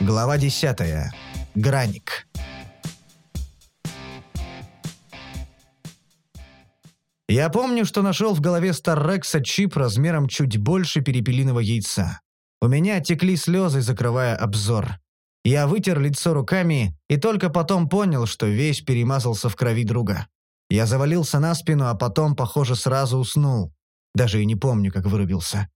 Глава 10. Граник. Я помню, что нашел в голове Старрекса чип размером чуть больше перепелиного яйца. У меня текли слезы, закрывая обзор. Я вытер лицо руками и только потом понял, что весь перемазался в крови друга. Я завалился на спину, а потом, похоже, сразу уснул. Даже и не помню, как вырубился.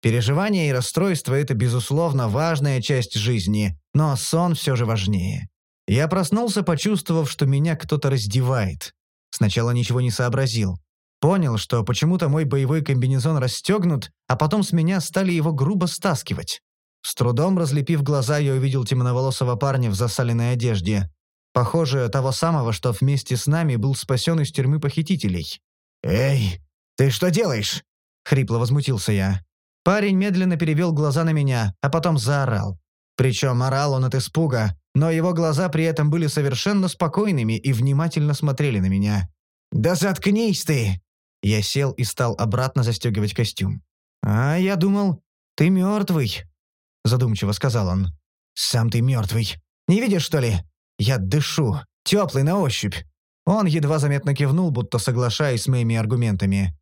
Переживания и расстройства – это, безусловно, важная часть жизни, но сон все же важнее. Я проснулся, почувствовав, что меня кто-то раздевает. Сначала ничего не сообразил. Понял, что почему-то мой боевой комбинезон расстегнут, а потом с меня стали его грубо стаскивать. С трудом разлепив глаза, я увидел темноволосого парня в засаленной одежде. Похоже, того самого, что вместе с нами был спасен из тюрьмы похитителей. «Эй, ты что делаешь?» — хрипло возмутился я. Парень медленно перевел глаза на меня, а потом заорал. Причем орал он от испуга, но его глаза при этом были совершенно спокойными и внимательно смотрели на меня. «Да заткнись ты!» Я сел и стал обратно застегивать костюм. «А я думал, ты мертвый», — задумчиво сказал он. «Сам ты мертвый. Не видишь, что ли? Я дышу. Теплый на ощупь». Он едва заметно кивнул, будто соглашаясь с моими аргументами.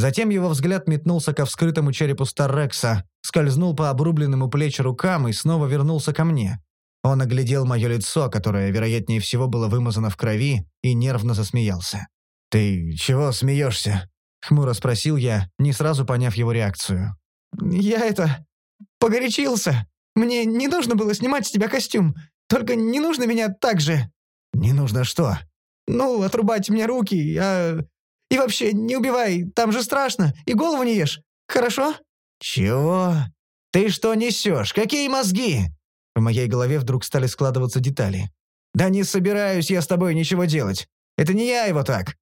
Затем его взгляд метнулся ко вскрытому черепу Старрекса, скользнул по обрубленному плеч рукам и снова вернулся ко мне. Он оглядел мое лицо, которое, вероятнее всего, было вымазано в крови, и нервно засмеялся. «Ты чего смеешься?» — хмуро спросил я, не сразу поняв его реакцию. «Я это... погорячился. Мне не нужно было снимать с тебя костюм. Только не нужно меня так же». «Не нужно что?» «Ну, отрубать мне руки, а... И вообще, не убивай, там же страшно, и голову не ешь. Хорошо?» «Чего? Ты что несешь? Какие мозги?» В моей голове вдруг стали складываться детали. «Да не собираюсь я с тобой ничего делать. Это не я его так.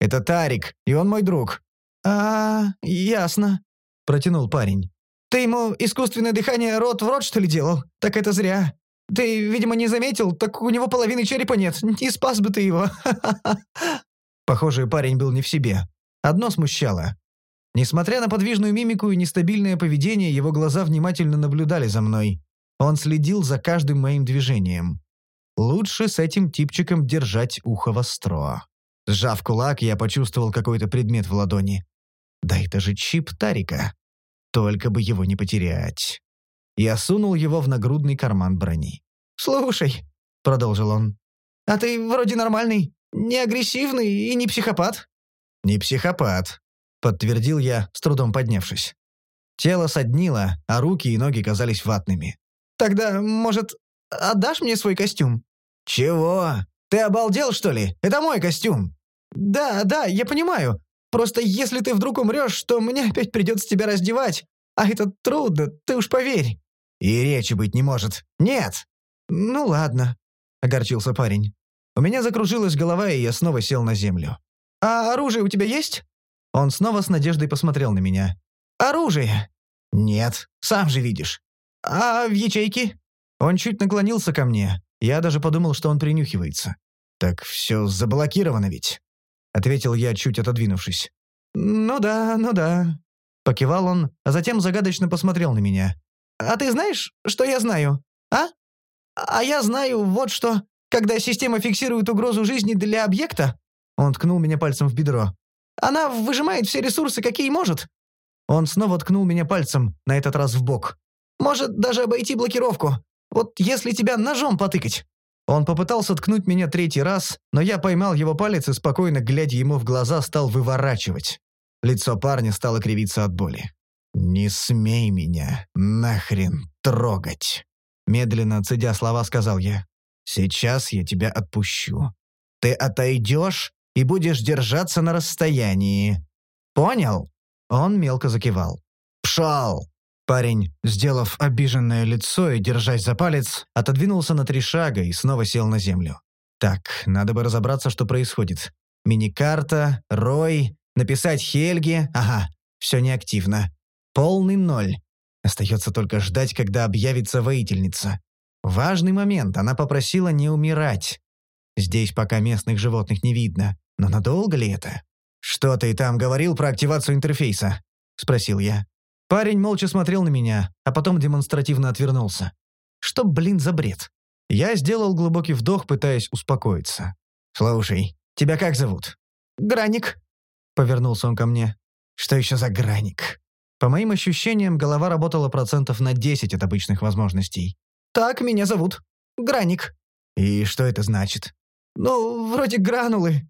Это Тарик, и он мой друг». «А, ясно», — протянул парень. «Ты ему искусственное дыхание рот в рот, что ли, делал? Так это зря. Ты, видимо, не заметил, так у него половины черепа нет. Не спас бы ты его. Похоже, парень был не в себе. Одно смущало. Несмотря на подвижную мимику и нестабильное поведение, его глаза внимательно наблюдали за мной. Он следил за каждым моим движением. Лучше с этим типчиком держать ухо востро. Сжав кулак, я почувствовал какой-то предмет в ладони. Да это же чип Тарика. Только бы его не потерять. Я сунул его в нагрудный карман брони. «Слушай», — продолжил он, — «а ты вроде нормальный, не агрессивный и не психопат». «Не психопат», — подтвердил я, с трудом поднявшись. Тело соднило, а руки и ноги казались ватными. «Тогда, может, отдашь мне свой костюм?» «Чего? Ты обалдел, что ли? Это мой костюм!» «Да, да, я понимаю. Просто если ты вдруг умрешь, то мне опять придется тебя раздевать. А это трудно, ты уж поверь». «И речи быть не может. Нет!» «Ну ладно», — огорчился парень. У меня закружилась голова, и я снова сел на землю. «А оружие у тебя есть?» Он снова с надеждой посмотрел на меня. «Оружие?» «Нет, сам же видишь». «А в ячейке?» Он чуть наклонился ко мне. Я даже подумал, что он принюхивается. «Так все заблокировано ведь», — ответил я, чуть отодвинувшись. «Ну да, ну да», — покивал он, а затем загадочно посмотрел на меня. «А ты знаешь, что я знаю, а? А я знаю вот что. Когда система фиксирует угрозу жизни для объекта, он ткнул меня пальцем в бедро. Она выжимает все ресурсы, какие может. Он снова ткнул меня пальцем, на этот раз в бок. Может даже обойти блокировку. Вот если тебя ножом потыкать. Он попытался ткнуть меня третий раз, но я поймал его палец и спокойно, глядя ему в глаза, стал выворачивать. Лицо парня стало кривиться от боли. «Не смей меня нахрен трогать!» Медленно цедя слова, сказал я. Сейчас я тебя отпущу. Ты отойдешь и будешь держаться на расстоянии. Понял?» Он мелко закивал. «Пшал!» Парень, сделав обиженное лицо и держась за палец, отодвинулся на три шага и снова сел на землю. «Так, надо бы разобраться, что происходит. Миникарта, Рой, написать Хельге. Ага, все неактивно. Полный ноль. Остается только ждать, когда объявится воительница. Важный момент, она попросила не умирать. Здесь пока местных животных не видно, но надолго ли это? «Что ты там говорил про активацию интерфейса?» — спросил я. Парень молча смотрел на меня, а потом демонстративно отвернулся. Что, блин, за бред? Я сделал глубокий вдох, пытаясь успокоиться. «Слушай, тебя как зовут?» «Граник», — повернулся он ко мне. «Что еще за граник?» По моим ощущениям, голова работала процентов на 10 от обычных возможностей. «Так меня зовут. Граник». «И что это значит?» «Ну, вроде гранулы».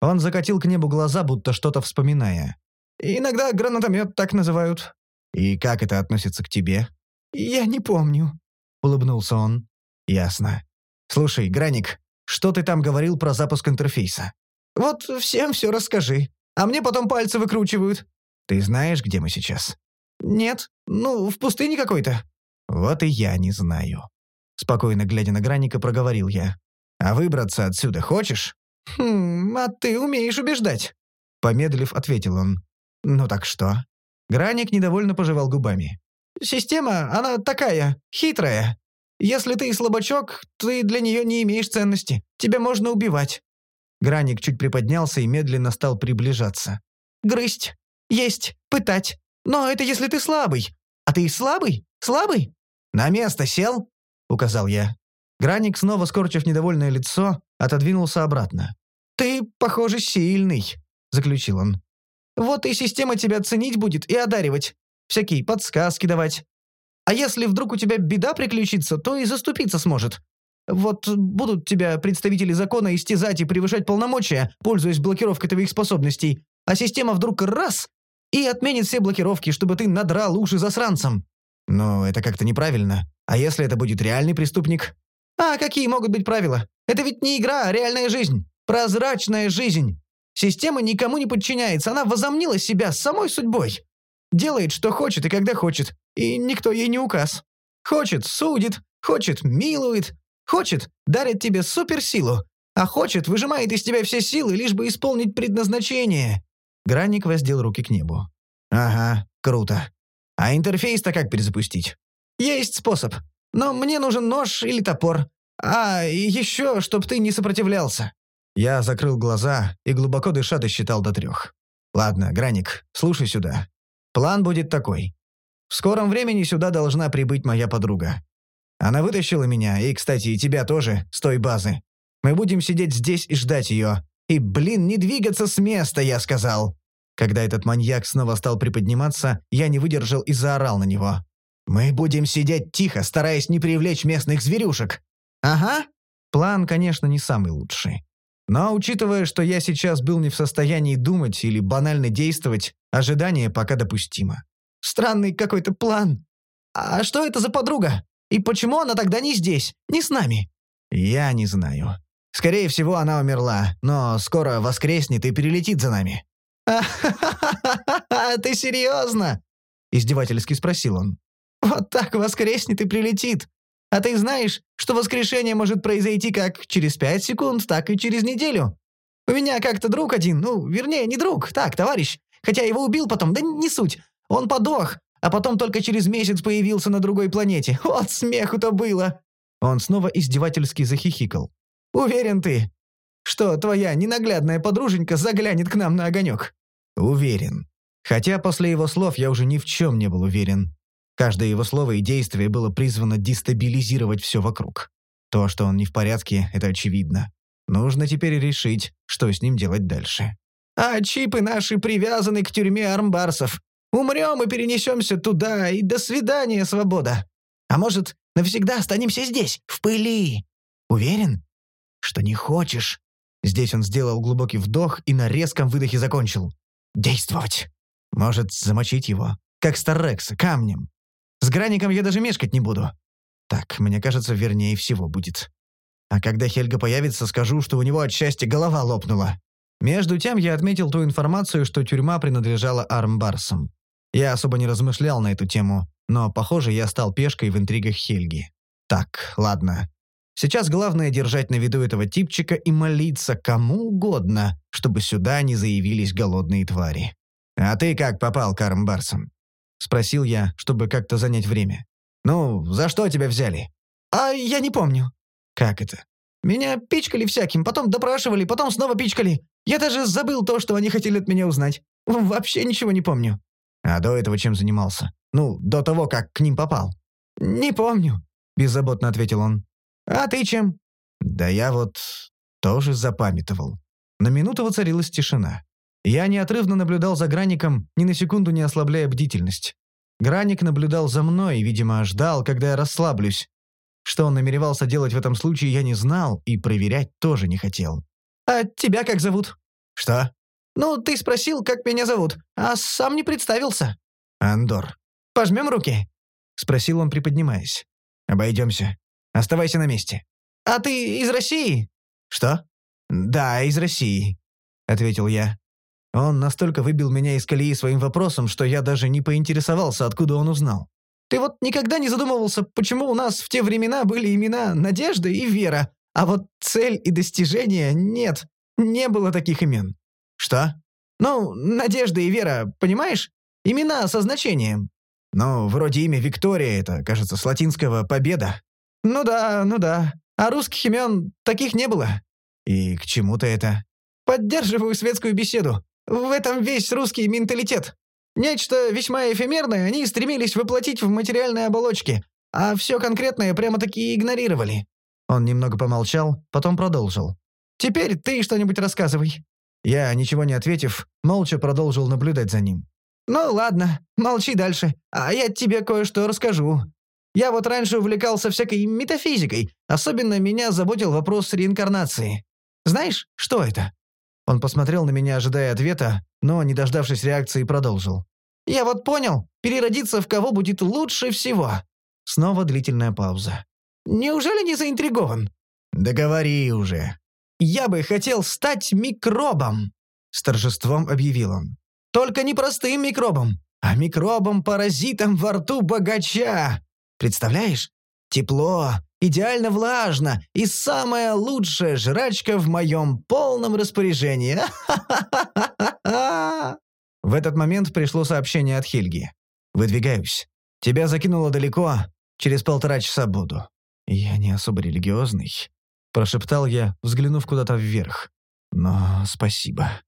Он закатил к небу глаза, будто что-то вспоминая. «Иногда гранатомет так называют». «И как это относится к тебе?» «Я не помню», — улыбнулся он. «Ясно. Слушай, Граник, что ты там говорил про запуск интерфейса?» «Вот всем все расскажи, а мне потом пальцы выкручивают». «Ты знаешь, где мы сейчас?» «Нет, ну, в пустыне какой-то». «Вот и я не знаю». Спокойно глядя на Граника, проговорил я. «А выбраться отсюда хочешь?» «Хм, а ты умеешь убеждать», — помедлив, ответил он. «Ну так что?» Граник недовольно пожевал губами. «Система, она такая, хитрая. Если ты слабачок, ты для нее не имеешь ценности. Тебя можно убивать». Граник чуть приподнялся и медленно стал приближаться. «Грызть, есть, пытать. Но это если ты слабый. А ты слабый? Слабый?» «На место сел?» — указал я. Граник, снова скорчив недовольное лицо, отодвинулся обратно. «Ты, похоже, сильный», — заключил он. «Вот и система тебя ценить будет и одаривать. Всякие подсказки давать. А если вдруг у тебя беда приключится, то и заступиться сможет. Вот будут тебя представители закона истязать и превышать полномочия, пользуясь блокировкой твоих способностей, а система вдруг раз и отменит все блокировки, чтобы ты надрал уши засранцам». «Но это как-то неправильно. А если это будет реальный преступник?» «А какие могут быть правила? Это ведь не игра, а реальная жизнь. Прозрачная жизнь. Система никому не подчиняется, она возомнила себя самой судьбой. Делает, что хочет и когда хочет, и никто ей не указ. Хочет – судит, хочет – милует, хочет – дарит тебе суперсилу, а хочет – выжимает из тебя все силы, лишь бы исполнить предназначение». Гранник воздел руки к небу. «Ага, круто. А интерфейс-то как перезапустить?» «Есть способ. Но мне нужен нож или топор. А, еще, чтоб ты не сопротивлялся». Я закрыл глаза и, глубоко дыша, досчитал до трех. «Ладно, Граник, слушай сюда. План будет такой. В скором времени сюда должна прибыть моя подруга. Она вытащила меня, и, кстати, и тебя тоже, с той базы. Мы будем сидеть здесь и ждать ее. И, блин, не двигаться с места, я сказал. Когда этот маньяк снова стал приподниматься, я не выдержал и заорал на него. «Мы будем сидеть тихо, стараясь не привлечь местных зверюшек». «Ага». План, конечно, не самый лучший. Но, учитывая, что я сейчас был не в состоянии думать или банально действовать, ожидание пока допустимо. «Странный какой-то план. А что это за подруга? И почему она тогда не здесь, не с нами?» «Я не знаю. Скорее всего, она умерла, но скоро воскреснет и перелетит за нами». «А ты серьезно?» — издевательски спросил он. «Вот так воскреснет и прилетит. А ты знаешь, что воскрешение может произойти как через пять секунд, так и через неделю? У меня как-то друг один, ну, вернее, не друг, так, товарищ, хотя его убил потом, да не суть. Он подох, а потом только через месяц появился на другой планете. Вот смеху-то было!» Он снова издевательски захихикал. «Уверен ты, что твоя ненаглядная подруженька заглянет к нам на огонек?» «Уверен. Хотя после его слов я уже ни в чем не был уверен. Каждое его слово и действие было призвано дестабилизировать все вокруг. То, что он не в порядке, это очевидно. Нужно теперь решить, что с ним делать дальше. «А чипы наши привязаны к тюрьме армбарсов. Умрем и перенесемся туда, и до свидания, свобода. А может, навсегда останемся здесь, в пыли? Уверен, что не хочешь?» Здесь он сделал глубокий вдох и на резком выдохе закончил. «Действовать. Может, замочить его, как Старрекса, камнем. С Граником я даже мешкать не буду. Так, мне кажется, вернее всего будет. А когда Хельга появится, скажу, что у него от счастья голова лопнула. Между тем я отметил ту информацию, что тюрьма принадлежала Армбарсам. Я особо не размышлял на эту тему, но, похоже, я стал пешкой в интригах Хельги. Так, ладно. Сейчас главное держать на виду этого типчика и молиться кому угодно, чтобы сюда не заявились голодные твари. А ты как попал к Армбарсам? — спросил я, чтобы как-то занять время. «Ну, за что тебя взяли?» «А я не помню». «Как это?» «Меня пичкали всяким, потом допрашивали, потом снова пичкали. Я даже забыл то, что они хотели от меня узнать. Вообще ничего не помню». «А до этого чем занимался? Ну, до того, как к ним попал?» «Не помню». беззаботно ответил он. «А ты чем?» «Да я вот тоже запамятовал». На минуту воцарилась тишина. Я неотрывно наблюдал за Гранником, ни на секунду не ослабляя бдительность. Граник наблюдал за мной и, видимо, ждал, когда я расслаблюсь. Что он намеревался делать в этом случае, я не знал и проверять тоже не хотел. «А тебя как зовут?» «Что?» «Ну, ты спросил, как меня зовут, а сам не представился». «Андор». «Пожмем руки?» — спросил он, приподнимаясь. «Обойдемся. Оставайся на месте». «А ты из России?» «Что?» «Да, из России», — ответил я. Он настолько выбил меня из колеи своим вопросом, что я даже не поинтересовался, откуда он узнал. «Ты вот никогда не задумывался, почему у нас в те времена были имена Надежда и Вера, а вот цель и достижение нет, не было таких имен?» «Что?» «Ну, Надежда и Вера, понимаешь? Имена со значением». «Ну, вроде имя Виктория, это, кажется, с латинского «победа». «Ну да, ну да. А русских имен таких не было». «И к чему-то это?» «Поддерживаю светскую беседу. В этом весь русский менталитет. Нечто весьма эфемерное они стремились воплотить в материальной оболочке, а все конкретное прямо-таки игнорировали». Он немного помолчал, потом продолжил. «Теперь ты что-нибудь рассказывай». Я, ничего не ответив, молча продолжил наблюдать за ним. «Ну ладно, молчи дальше, а я тебе кое-что расскажу. Я вот раньше увлекался всякой метафизикой, особенно меня заботил вопрос реинкарнации. Знаешь, что это?» Он посмотрел на меня, ожидая ответа, но, не дождавшись реакции, продолжил. «Я вот понял, переродиться в кого будет лучше всего». Снова длительная пауза. «Неужели не заинтригован?» «Договори уже». «Я бы хотел стать микробом», — с торжеством объявил он. «Только не простым микробом, а микробом-паразитом во рту богача. Представляешь? Тепло, идеально влажно и самая лучшая жрачка в моем полном распоряжении. В этот момент пришло сообщение от Хельги. «Выдвигаюсь. Тебя закинуло далеко. Через полтора часа буду». «Я не особо религиозный», — прошептал я, взглянув куда-то вверх. «Но спасибо».